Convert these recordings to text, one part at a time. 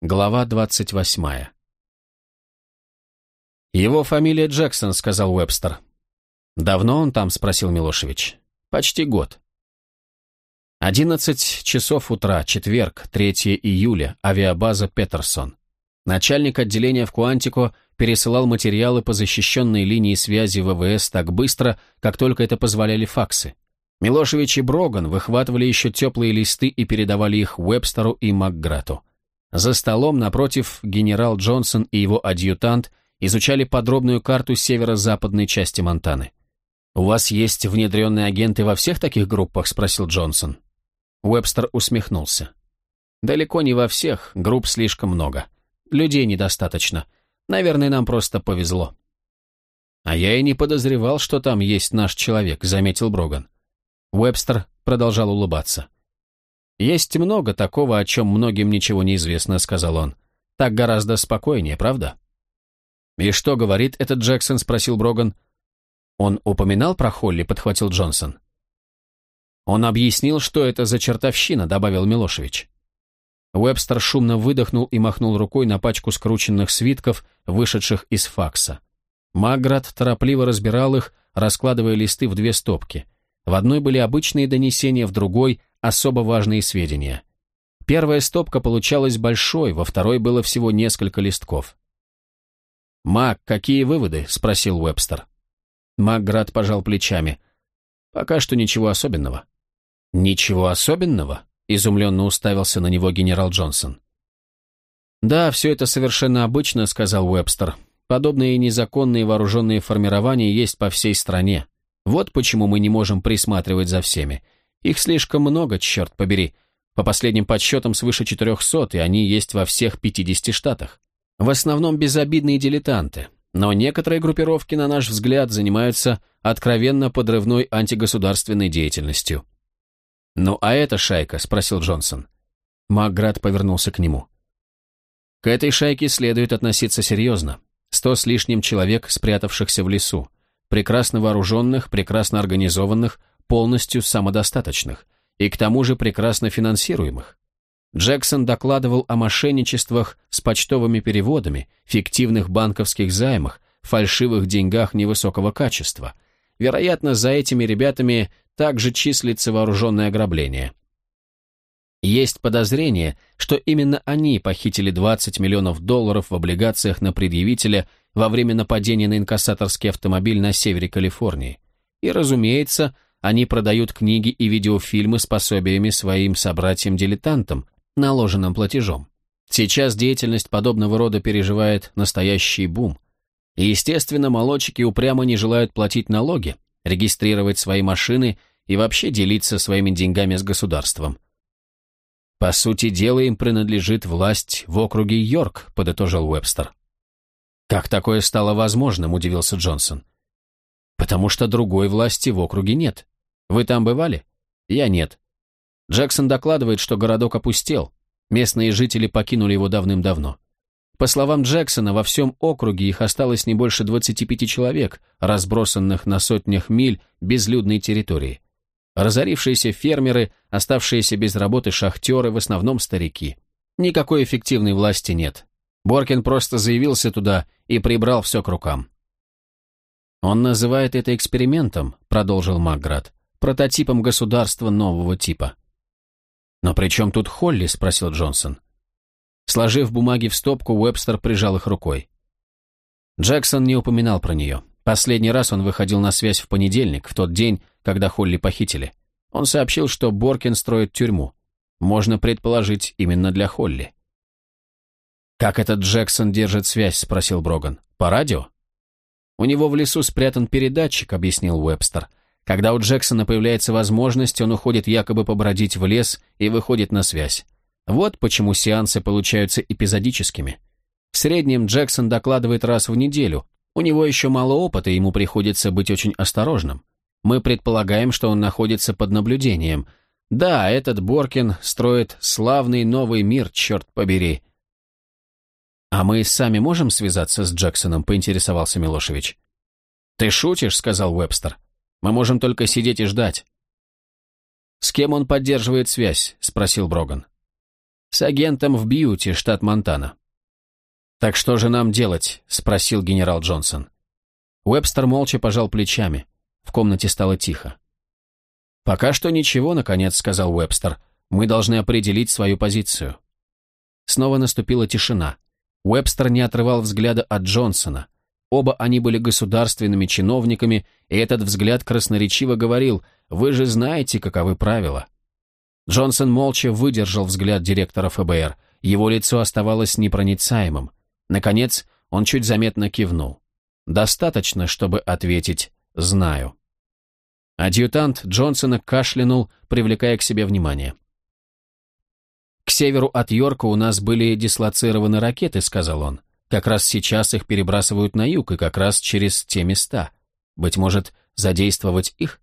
Глава двадцать восьмая. «Его фамилия Джексон», — сказал Уэбстер. «Давно он там?» — спросил Милошевич. «Почти год». Одиннадцать часов утра, четверг, 3 июля, авиабаза Петерсон. Начальник отделения в Куантико пересылал материалы по защищенной линии связи ВВС так быстро, как только это позволяли факсы. Милошевич и Броган выхватывали еще теплые листы и передавали их Уэбстеру и Макграту. За столом напротив генерал Джонсон и его адъютант изучали подробную карту северо-западной части Монтаны. «У вас есть внедренные агенты во всех таких группах?» – спросил Джонсон. Уэбстер усмехнулся. «Далеко не во всех, групп слишком много. Людей недостаточно. Наверное, нам просто повезло». «А я и не подозревал, что там есть наш человек», — заметил Броган. Уэбстер продолжал улыбаться. «Есть много такого, о чем многим ничего не известно», — сказал он. «Так гораздо спокойнее, правда?» «И что говорит этот Джексон?» — спросил Броган. «Он упоминал про Холли?» — подхватил Джонсон. «Он объяснил, что это за чертовщина», — добавил Милошевич. Уэбстер шумно выдохнул и махнул рукой на пачку скрученных свитков, вышедших из факса. Маград торопливо разбирал их, раскладывая листы в две стопки. В одной были обычные донесения, в другой — особо важные сведения. Первая стопка получалась большой, во второй было всего несколько листков. «Мак, какие выводы?» — спросил Уэбстер. Макград пожал плечами. «Пока что ничего особенного». «Ничего особенного?» — изумленно уставился на него генерал Джонсон. «Да, все это совершенно обычно», — сказал Уэбстер. «Подобные незаконные вооруженные формирования есть по всей стране. Вот почему мы не можем присматривать за всеми. Их слишком много, черт побери. По последним подсчетам свыше 400, и они есть во всех 50 штатах. В основном безобидные дилетанты, но некоторые группировки, на наш взгляд, занимаются откровенно подрывной антигосударственной деятельностью. «Ну а эта шайка?» – спросил Джонсон. Макград повернулся к нему. «К этой шайке следует относиться серьезно. Сто с лишним человек, спрятавшихся в лесу. Прекрасно вооруженных, прекрасно организованных, полностью самодостаточных. И к тому же прекрасно финансируемых. Джексон докладывал о мошенничествах с почтовыми переводами, фиктивных банковских займах, фальшивых деньгах невысокого качества. Вероятно, за этими ребятами также числится вооруженное ограбление. Есть подозрение, что именно они похитили 20 миллионов долларов в облигациях на предъявителя во время нападения на инкассаторский автомобиль на севере Калифорнии. И, разумеется, они продают книги и видеофильмы с пособиями своим собратьям-дилетантам, наложенным платежом. Сейчас деятельность подобного рода переживает настоящий бум. И, естественно, молодчики упрямо не желают платить налоги, регистрировать свои машины и вообще делиться своими деньгами с государством. «По сути дела, им принадлежит власть в округе Йорк», — подытожил Уэбстер. «Как такое стало возможным?» — удивился Джонсон. «Потому что другой власти в округе нет. Вы там бывали? Я нет. Джексон докладывает, что городок опустел. Местные жители покинули его давным-давно. По словам Джексона, во всем округе их осталось не больше 25 человек, разбросанных на сотнях миль безлюдной территории. Разорившиеся фермеры, оставшиеся без работы шахтеры, в основном старики. Никакой эффективной власти нет. Боркин просто заявился туда и прибрал все к рукам. «Он называет это экспериментом», — продолжил Макград, «прототипом государства нового типа». «Но при чем тут Холли?» — спросил Джонсон. Сложив бумаги в стопку, Уэбстер прижал их рукой. Джексон не упоминал про нее. Последний раз он выходил на связь в понедельник, в тот день, когда Холли похитили. Он сообщил, что Боркин строит тюрьму. Можно предположить, именно для Холли. «Как этот Джексон держит связь?» — спросил Броган. «По радио?» «У него в лесу спрятан передатчик», — объяснил Уэбстер. Когда у Джексона появляется возможность, он уходит якобы побродить в лес и выходит на связь. Вот почему сеансы получаются эпизодическими. В среднем Джексон докладывает раз в неделю. У него еще мало опыта, ему приходится быть очень осторожным. Мы предполагаем, что он находится под наблюдением. Да, этот Боркин строит славный новый мир, черт побери. «А мы сами можем связаться с Джексоном?» – поинтересовался Милошевич. «Ты шутишь?» – сказал Уэбстер. Мы можем только сидеть и ждать». «С кем он поддерживает связь?» — спросил Броган. С агентом в Бьюти, штат Монтана. «Так что же нам делать?» — спросил генерал Джонсон. Уэбстер молча пожал плечами. В комнате стало тихо. «Пока что ничего», — наконец сказал Уэбстер. «Мы должны определить свою позицию». Снова наступила тишина. Уэбстер не отрывал взгляда от Джонсона. Оба они были государственными чиновниками, и этот взгляд красноречиво говорил «Вы же знаете, каковы правила». Джонсон молча выдержал взгляд директора ФБР. Его лицо оставалось непроницаемым. Наконец, он чуть заметно кивнул. Достаточно, чтобы ответить «знаю». Адъютант Джонсона кашлянул, привлекая к себе внимание. «К северу от Йорка у нас были дислоцированы ракеты», — сказал он. «Как раз сейчас их перебрасывают на юг, и как раз через те места. Быть может, задействовать их?»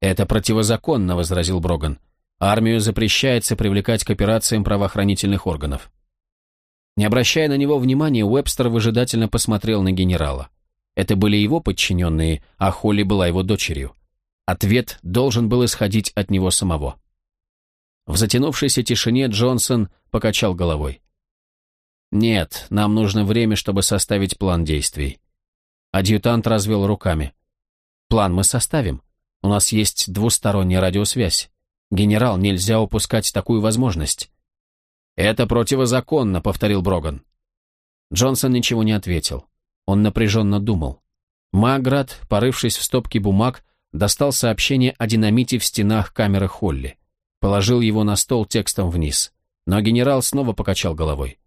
«Это противозаконно», — возразил Броган. «Армию запрещается привлекать к операциям правоохранительных органов». Не обращая на него внимания, Уэбстер выжидательно посмотрел на генерала. Это были его подчиненные, а Холли была его дочерью. Ответ должен был исходить от него самого. В затянувшейся тишине Джонсон покачал головой. «Нет, нам нужно время, чтобы составить план действий». Адъютант развел руками. «План мы составим. У нас есть двусторонняя радиосвязь. Генерал, нельзя упускать такую возможность». «Это противозаконно», — повторил Броган. Джонсон ничего не ответил. Он напряженно думал. Маград, порывшись в стопке бумаг, достал сообщение о динамите в стенах камеры Холли. Положил его на стол текстом вниз. Но генерал снова покачал головой.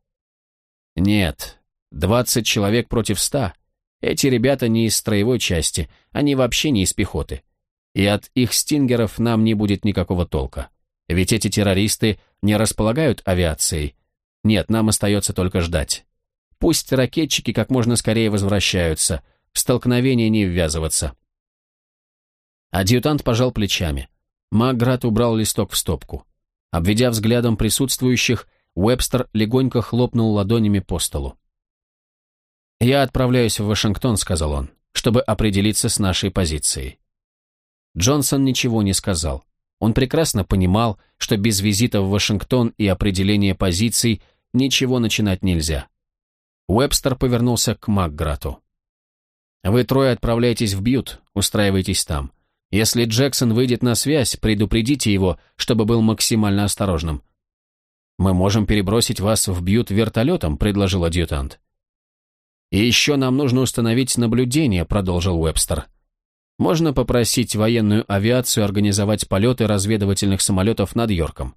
«Нет, двадцать человек против ста. Эти ребята не из строевой части, они вообще не из пехоты. И от их стингеров нам не будет никакого толка. Ведь эти террористы не располагают авиацией. Нет, нам остается только ждать. Пусть ракетчики как можно скорее возвращаются, в столкновение не ввязываться. Адъютант пожал плечами. Маград убрал листок в стопку. Обведя взглядом присутствующих, Уэбстер легонько хлопнул ладонями по столу. «Я отправляюсь в Вашингтон», — сказал он, — «чтобы определиться с нашей позицией». Джонсон ничего не сказал. Он прекрасно понимал, что без визита в Вашингтон и определения позиций ничего начинать нельзя. Уэбстер повернулся к Макграту. «Вы трое отправляетесь в Бьют, устраивайтесь там. Если Джексон выйдет на связь, предупредите его, чтобы был максимально осторожным». «Мы можем перебросить вас в Бьют вертолетом», — предложил адъютант. «И еще нам нужно установить наблюдение», — продолжил Уэбстер. Можно попросить военную авиацию организовать полеты разведывательных самолетов над Йорком.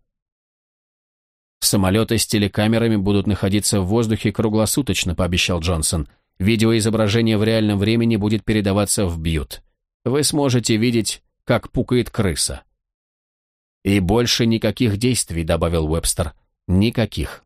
Самолеты с телекамерами будут находиться в воздухе круглосуточно, пообещал Джонсон. Видеоизображение в реальном времени будет передаваться в Бьют. Вы сможете видеть, как пукает крыса. И больше никаких действий, добавил Уэбстер. Никаких.